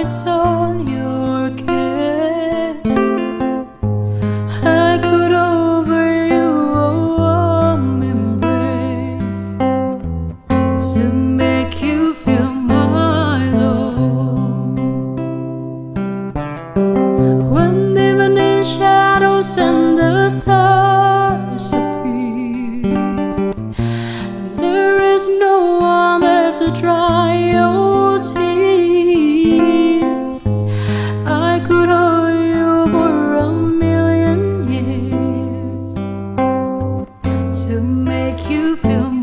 myself make you feel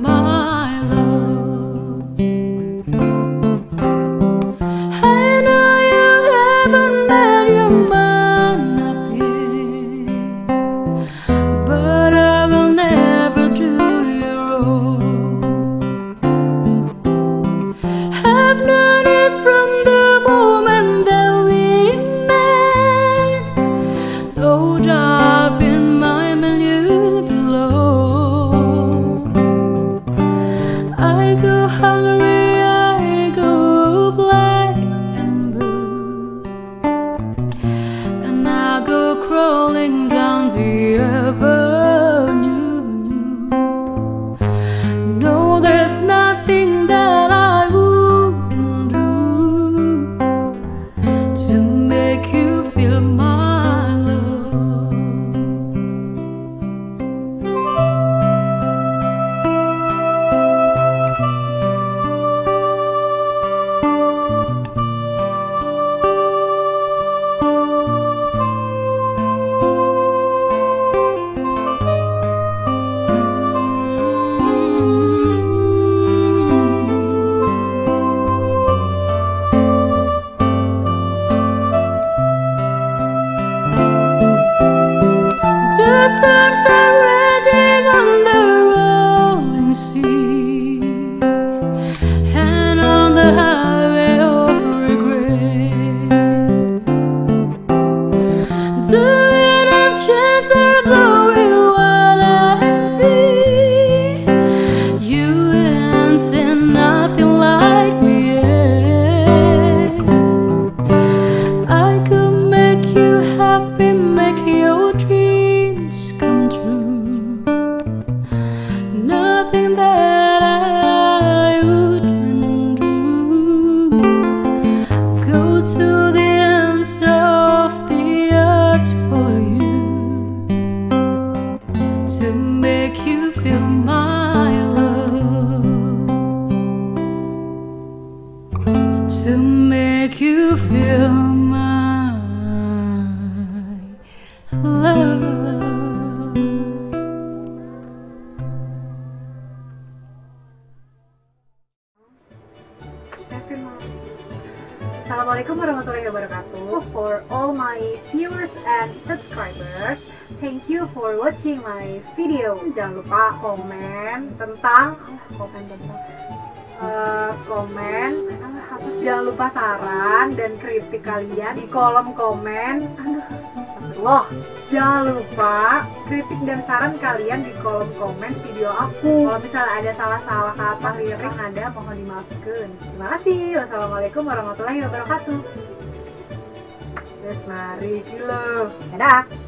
crawling down storms make you feel my love to make you feel my love. Assalamualaikum warahmatullahi wabarakatuh For all my viewers and subscribers Thank you for watching my video. Jangan lupa komen tentang Komen tentang eh, Komen sih? Jangan lupa saran dan kritik kalian Di kolom komen. Astagfirullah Jangan lupa kritik dan saran kalian di kolom komen video aku. Kalau misalnya ada salah-salah kata lirik ada mohon dimaafkan. Terima kasih. Wassalamualaikum warahmatullahi wabarakatuh. Terus mari kilo Dadah